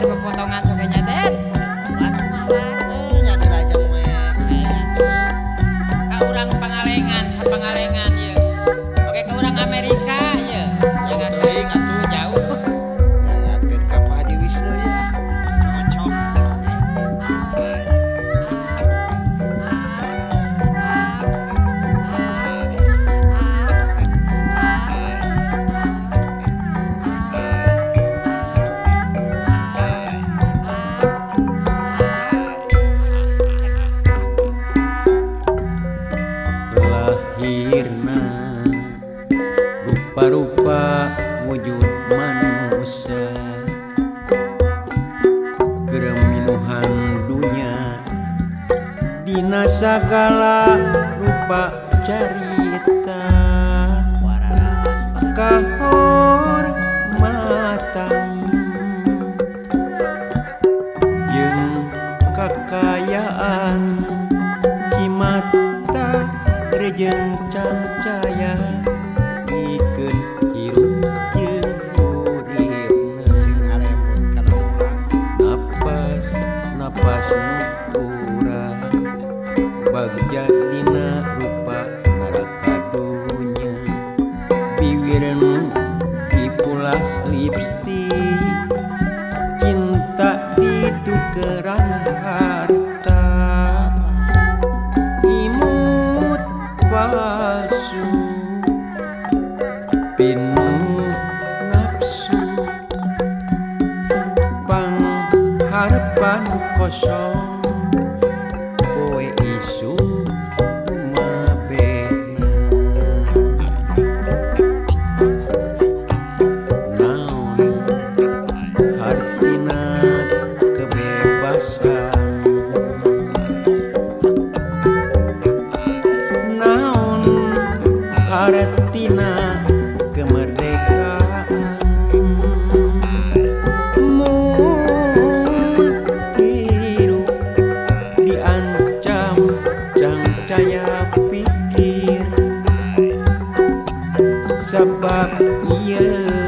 ada pepotongan wujud manusia. Kereminuhan dunia Dina sagala rupa carita. Kahor matang kosong kowe isu kumabena naon hartina kebebasan sabab ye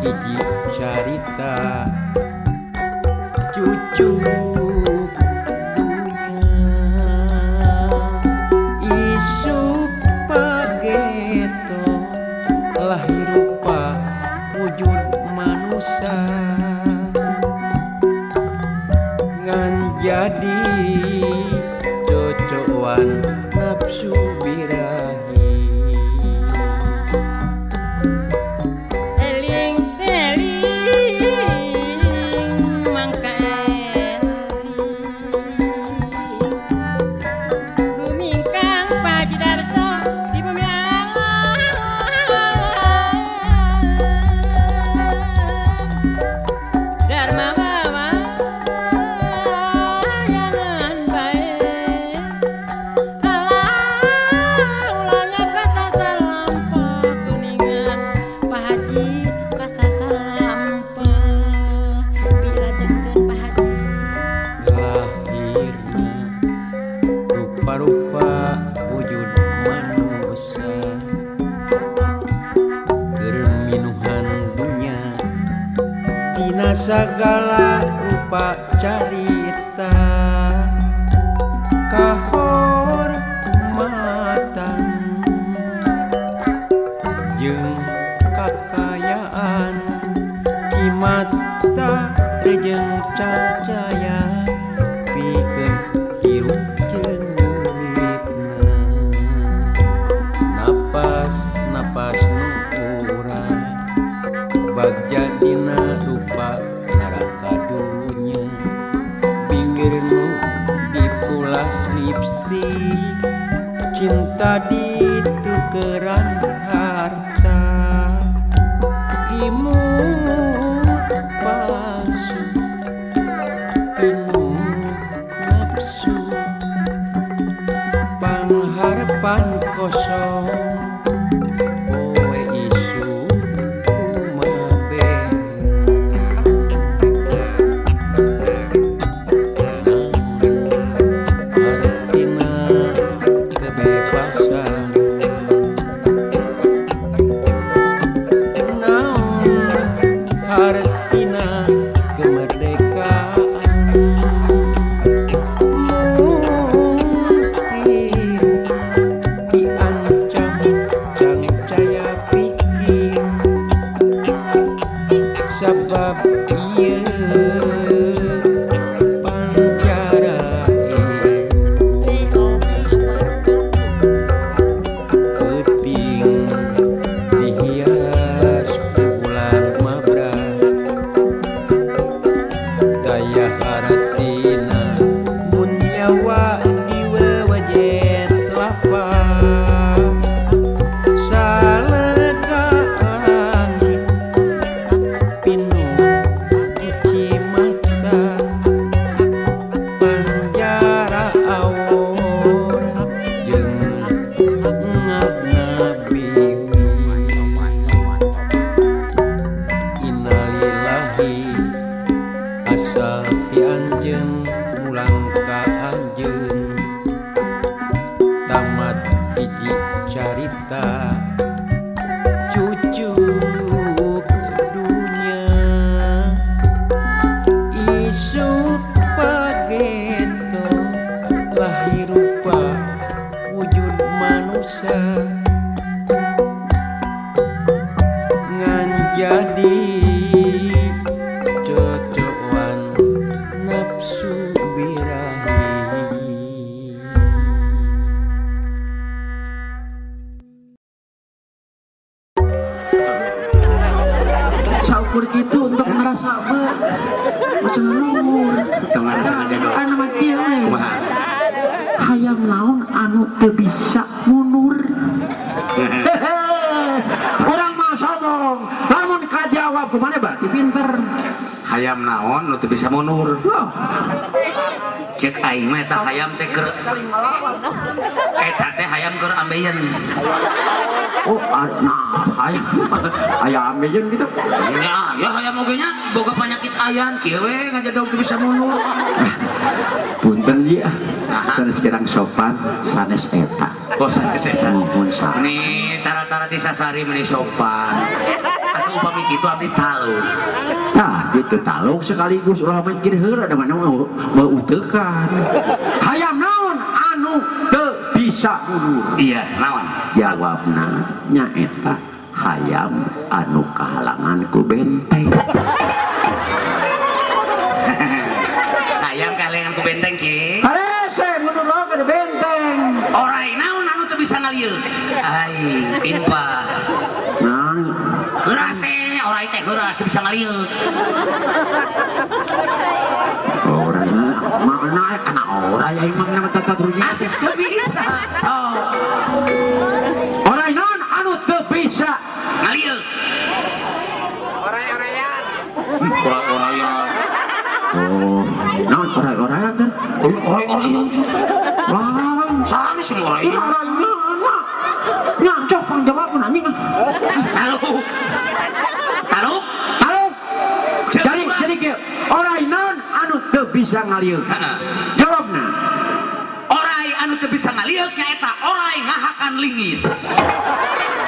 iki carita. Cucu isuk pageto. Lahir rupa wujud manusia. Ngan jadi cocokan segala rupa carita. Cinta ditukeran harta. Imut palsu penuh nafsu. Pangharapan kosong hiji carita. Cucuk dunya isuk pageto lahir rupa wujud manusia. Ngan jadi macam Untuk ngerasa ngejadok. anu Kumaha? hayam naon anu teu bisa mundur Hehehe. Urang mah sombong lamun kajawab kumana berarti pinter hayam naon nu teu bisa mundur Wah, cek aing mah eta hayam teh keur eta teh hayam keur ambeien. Oh nah hayam. Hayam ameun gitu. Ya ya hayam oge nya boga penyakit ayan kieu we ngajadog bisa mundur. Punten ya Nah. sanes kirang sopan sanes eta. Oh sanes eta. Mohon sa ini tara-tara ti sasari meni sopan atuh upami kitu abdi talu Nah, gitu taluk sekaligus ulah mikir heula da mana mau mau utekan. Hayam naon anu teu bisa mundur. iya naon Jawabna nyaeta hayam anu kahalangan ku benteng. hayam kalengan ku benteng ki Harese mundur lo ke benteng. orai naon anu teu bisa ngalieu ai impa Nah, Geras eh, orai teh geras bisa ngalieu orang mana kena orang ya imang nama tata turunya. Atis teu bisa oh Orang naon anu teu bisa. ngalieu Orang-orang Oh, naon orang-orang kan? Orang-orang Lang, Sana semua orang orang-orang. Ah. Talu Talu Halo. Cek Jadi jadi kieu. Orai naon anu teu bisa ngalieu. Heeh. Jawabna. Orai anu teu bisa ngaliuk nyaeta orai ngahakan lingis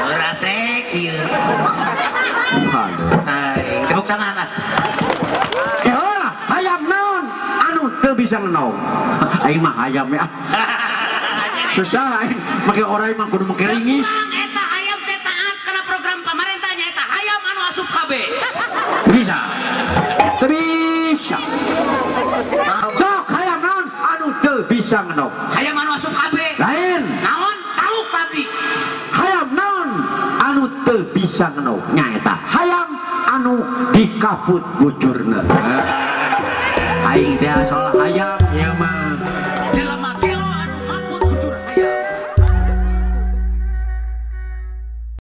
Geras eh kieu Aduh. Hai, tepuk tangan lah Eh lah, hayam naon anu teu bisa ngenom. Aing mah hayam ya. Susah aing make orai mah kudu make ringis. KB Bisa. Bisa. Sok hayam naon anu teu bisa ngenom. hayam anu asup KB Lain. naon? Taluk tapi. Hayam naon anu teu bisa ngenom. Nyaeta. Hayam anu dikaput bujurna. Aing teh asal hayam ya mah